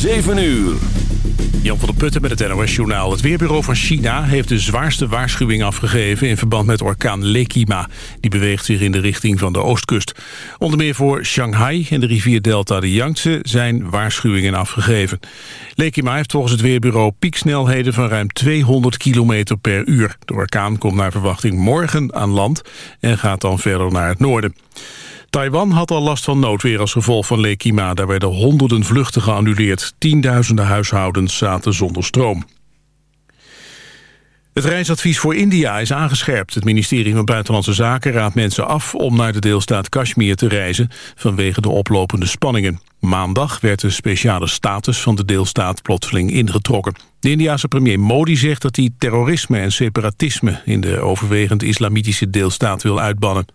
7 uur. Jan van der Putten met het NOS-journaal. Het Weerbureau van China heeft de zwaarste waarschuwing afgegeven... in verband met orkaan Lekima. Die beweegt zich in de richting van de oostkust. Onder meer voor Shanghai en de rivierdelta de Yangtze... zijn waarschuwingen afgegeven. Lekima heeft volgens het Weerbureau pieksnelheden van ruim 200 km per uur. De orkaan komt naar verwachting morgen aan land... en gaat dan verder naar het noorden. Taiwan had al last van noodweer als gevolg van Lekima. Daar werden honderden vluchten geannuleerd. Tienduizenden huishoudens zaten zonder stroom. Het reisadvies voor India is aangescherpt. Het ministerie van Buitenlandse Zaken raadt mensen af om naar de deelstaat Kashmir te reizen vanwege de oplopende spanningen. Maandag werd de speciale status van de deelstaat plotseling ingetrokken. De Indiase premier Modi zegt dat hij terrorisme en separatisme in de overwegend islamitische deelstaat wil uitbannen.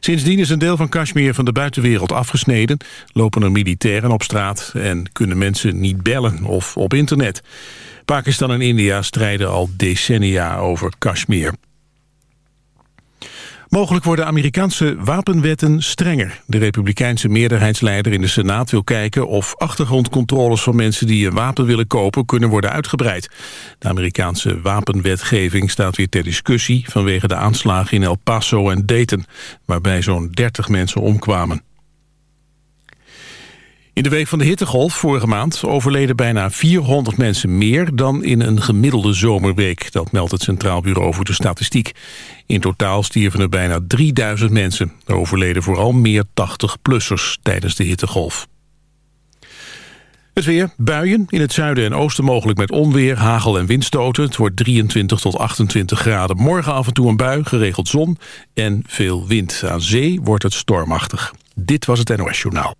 Sindsdien is een deel van Kashmir van de buitenwereld afgesneden, lopen er militairen op straat en kunnen mensen niet bellen of op internet. Pakistan en India strijden al decennia over Kashmir. Mogelijk worden Amerikaanse wapenwetten strenger. De republikeinse meerderheidsleider in de Senaat wil kijken of achtergrondcontroles van mensen die een wapen willen kopen kunnen worden uitgebreid. De Amerikaanse wapenwetgeving staat weer ter discussie vanwege de aanslagen in El Paso en Dayton, waarbij zo'n 30 mensen omkwamen. In de week van de hittegolf vorige maand overleden bijna 400 mensen meer dan in een gemiddelde zomerweek. Dat meldt het Centraal Bureau voor de Statistiek. In totaal stierven er bijna 3000 mensen. Er overleden vooral meer 80-plussers tijdens de hittegolf. Het weer, buien, in het zuiden en oosten mogelijk met onweer, hagel en windstoten. Het wordt 23 tot 28 graden. Morgen af en toe een bui, geregeld zon en veel wind. Aan zee wordt het stormachtig. Dit was het NOS Journaal.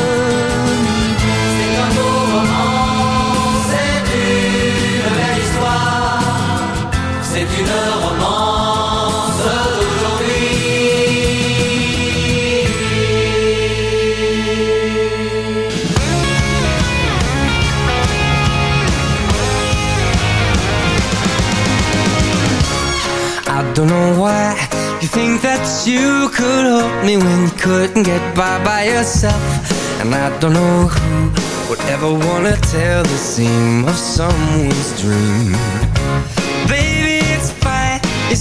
don't know why you think that you could help me when you couldn't get by by yourself. And I don't know who would ever wanna tell the seam of someone's dream.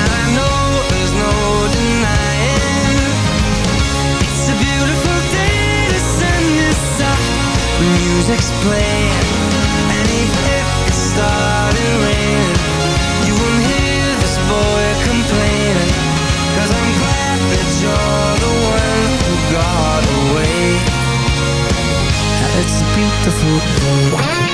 and I know there's no denying. It's a beautiful day, the sun is up, music's playing, you won't hear this boy I'm glad that you're the one who got away. It's a beautiful day.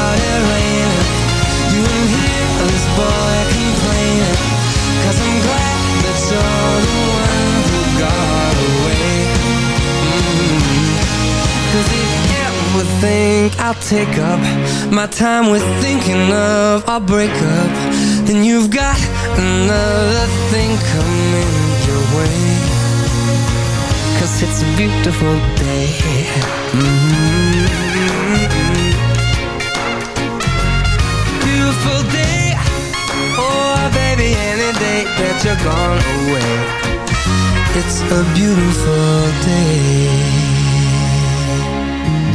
I'll take up My time with thinking of. Our breakup Then you've got another thing coming your way. Cause it's a beautiful day. Mm-hmm. Beautiful day. Oh baby, any day that you're gone away. It's a beautiful day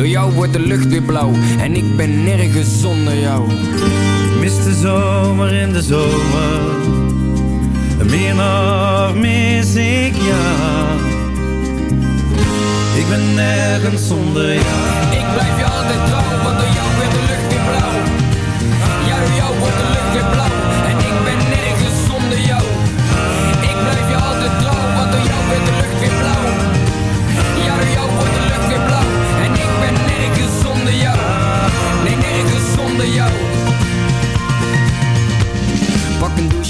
Door jou wordt de lucht weer blauw en ik ben nergens zonder jou. Mis de zomer in de zomer. Meer nog mis ik jou. Ik ben nergens zonder jou. Ik blijf je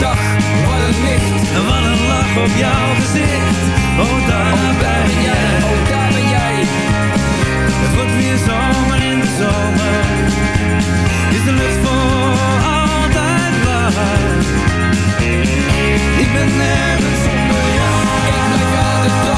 Dag, wat een licht. En wat een lach op jouw gezicht. Oh, daar ben jij, oh, daar ben jij. Het wordt weer zomer in de zomer. Is de lucht voor altijd blauw. Ik ben nergens zonder jou. Ik blijf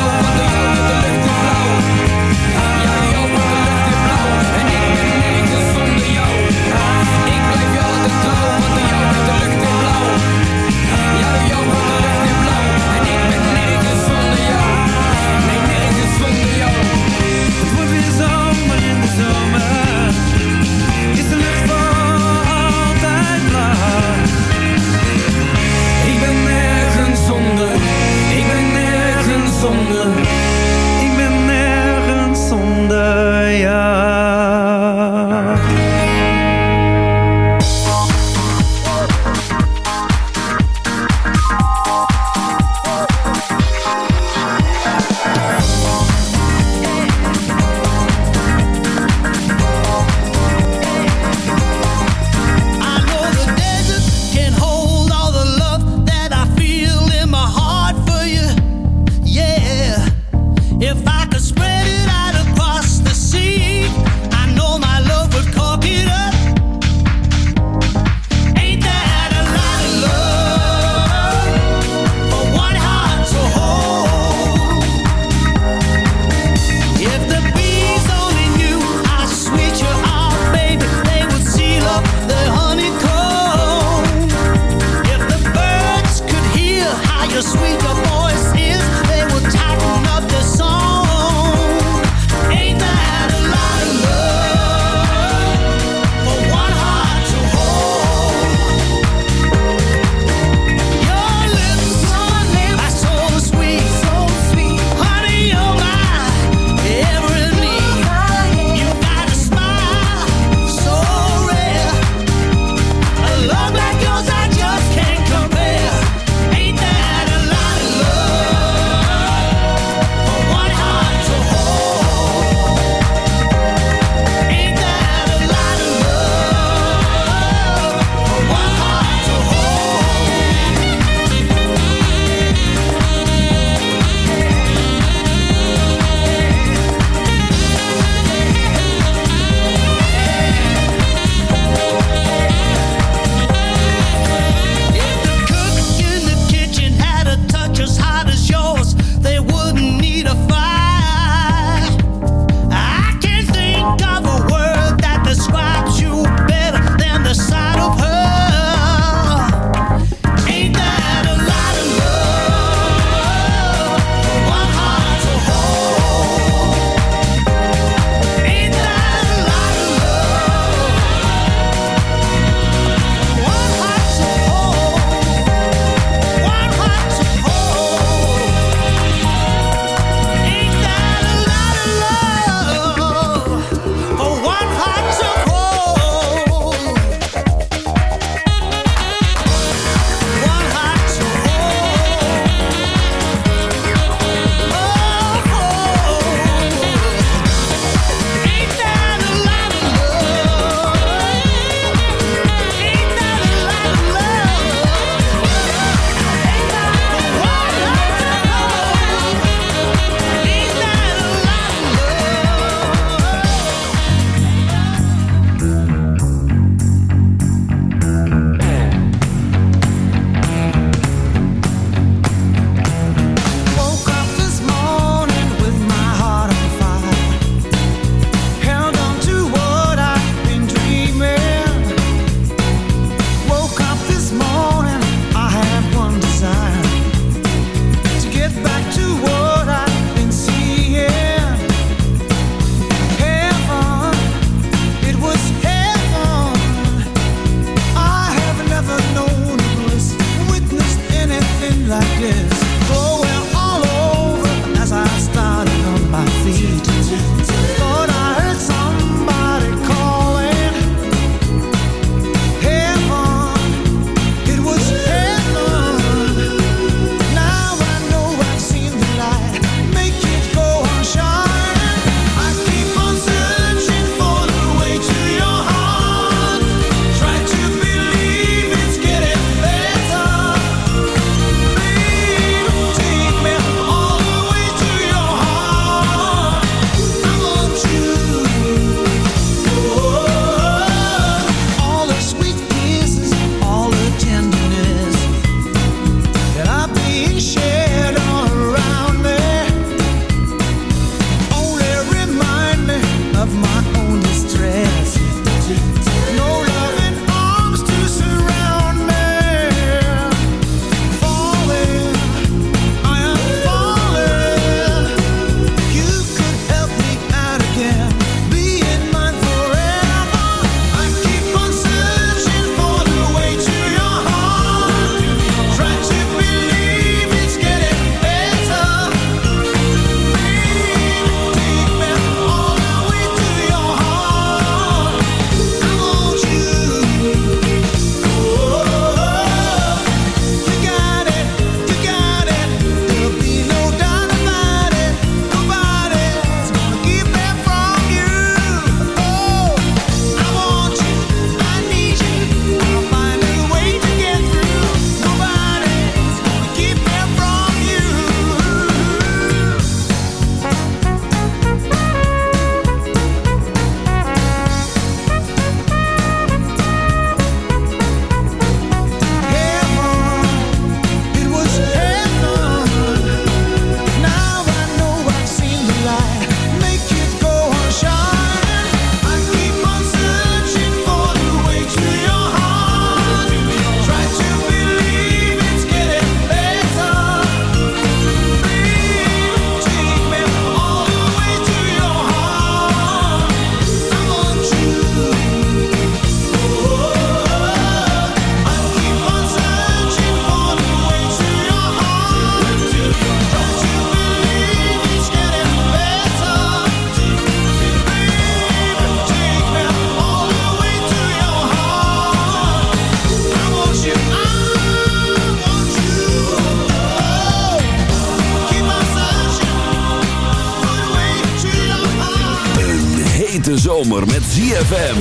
zomer met ZFM.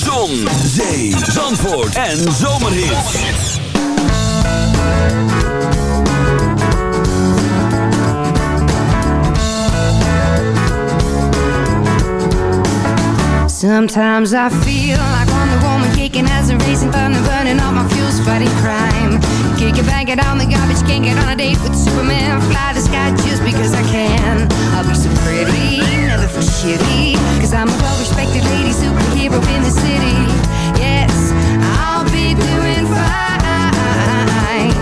Zon, zee, zandvoort en zomerhit. Sometimes I feel like Wonder Woman kicking as a racing thunder burning all my fuels fighting crime. Kick it, back, it on the garbage, can't get on a date with Superman. Fly the sky just because I can. I'll be so pretty, never for shitty. I'm a well-respected lady superhero in the city. Yes, I'll be doing fine.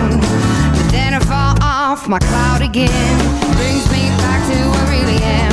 But then I fall off my cloud again. Brings me back to where I really am.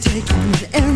taking every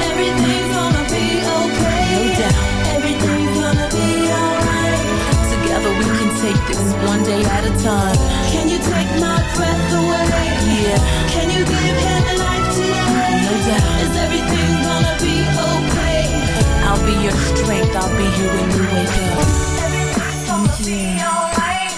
Everything's gonna be okay. No doubt. Everything's gonna be alright. Together we can take this one day at a time. Can you take my breath away? Yeah. Can you give him life today? No doubt. Is everything gonna be okay? I'll be your strength. I'll be here when you wake up. Everything's gonna be alright.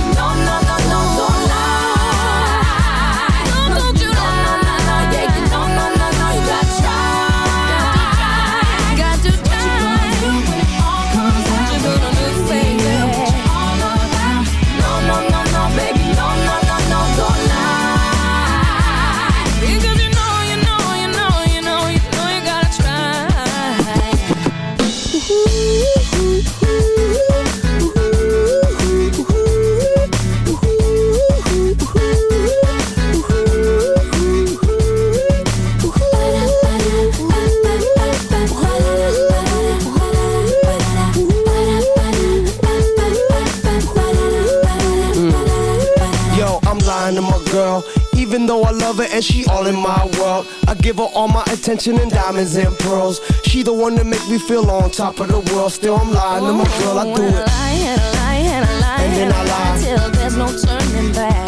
attention and diamonds and pearls. She the one that make me feel on top of the world. Still I'm lying to my girl, I do it. I lie and I lie and I lie and, and then I lie till there's no turning back.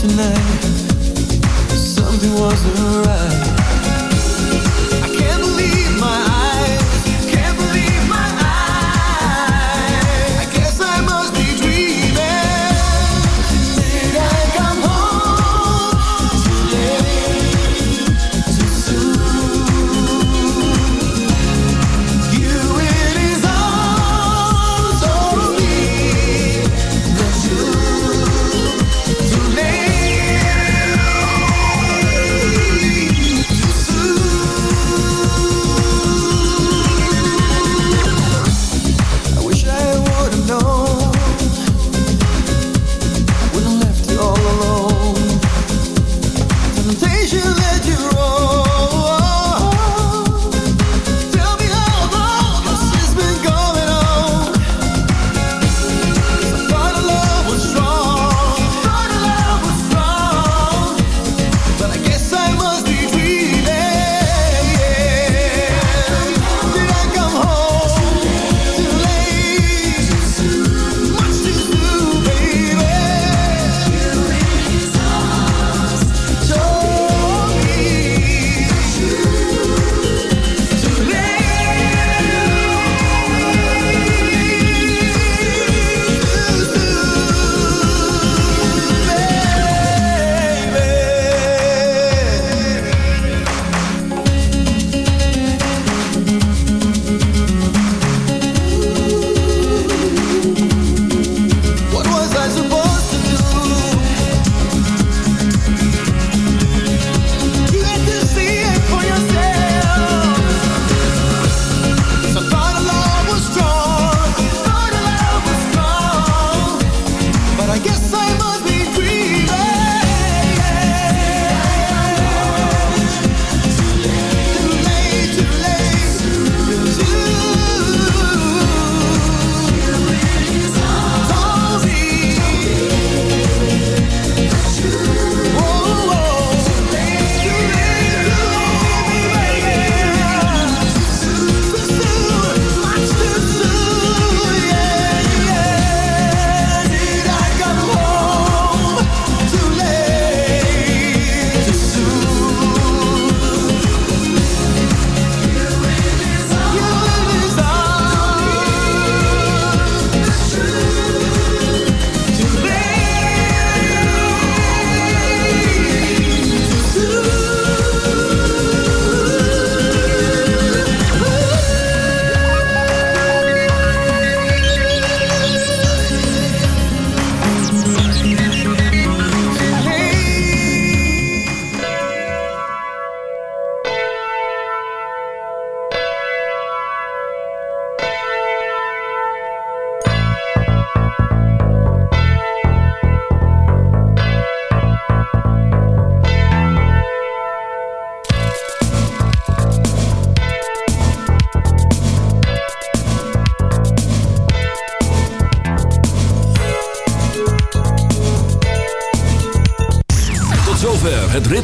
tonight. Something wasn't right.